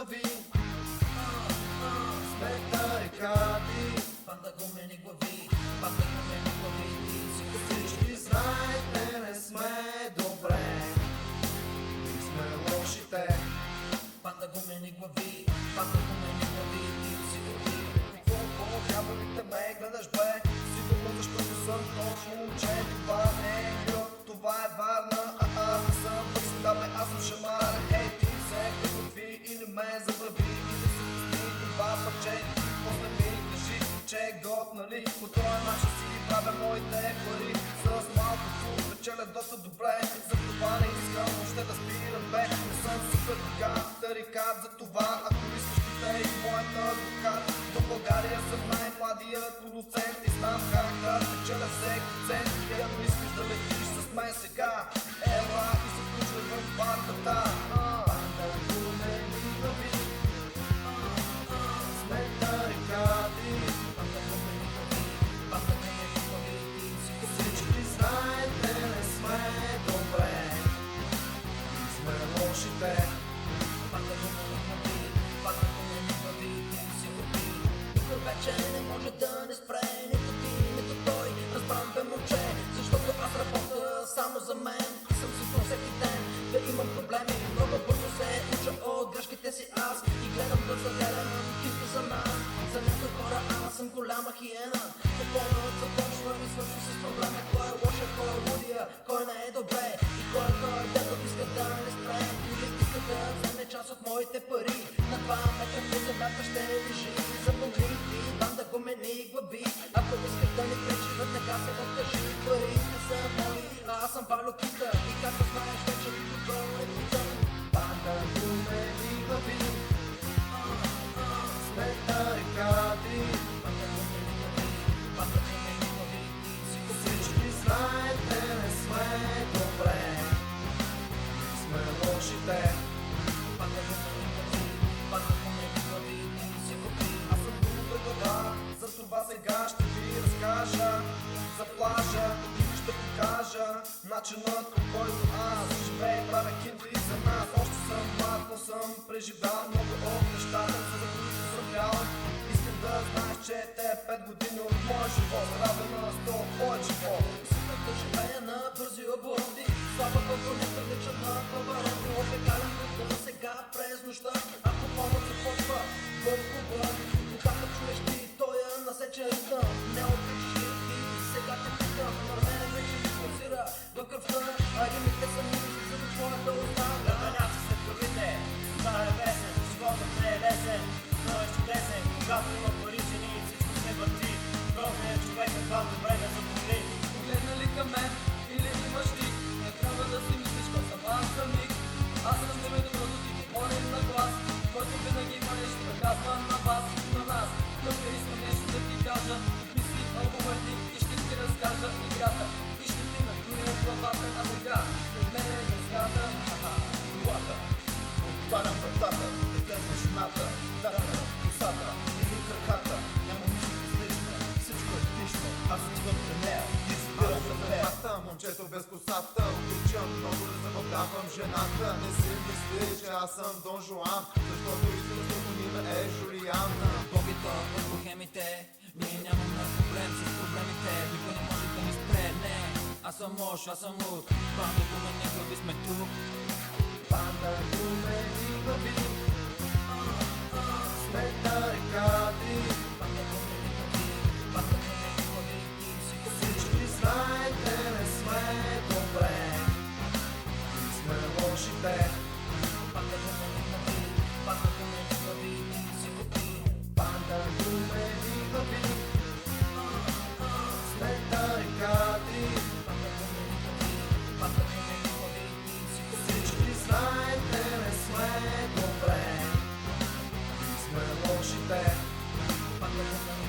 глави Смета река ти Панда гумени глави, панда гумени глави, ти си Всички знаете, не сме добре И сме лошите Панда гумени глави, панда гумени глави, ти си Какво трябва ли те ме гледаш бе Сигурно защото съм точно че нали? По този начин си правя моите пари. С малко фу, печеля доста добре. За това не искам още да спирам бе. Не съм супер гигант, тарикат за това. Ако искаш ти и моята адвокат. До България съм най-младият продуцент И знам как да печеля всеки цент. И ако искаш да летиш с мен сега Ела и се включвай в бандата сме лошите Панда гумени глави, панда гумени глави, ти си като Никой вече не може да не спре, начинът по който аз живея и правя кинти за нас. Още съм млад, но съм преживял много от нещата, за които съм бял Искам да знаеш, че те пет години от моя живот Равен на сто от твоя живот. Живея на бързи обороти. Слаба не прилича на повороти да ти кажа, мисли албума ти и ще ти разкажа играта. И ще ти натуря главата на сега. Пред мен е изграда, аха, колата. Отварям вратата, излезе жената, дата, косата, или краката, няма нищо излишно, всичко е тишно, аз отивам при нея, и спирам за времата, момчето без косата, обичам много да забавлявам жената, не си мисли, че аз съм Дон Жуан, защото истинското ми име Аз съм лош, аз Yeah.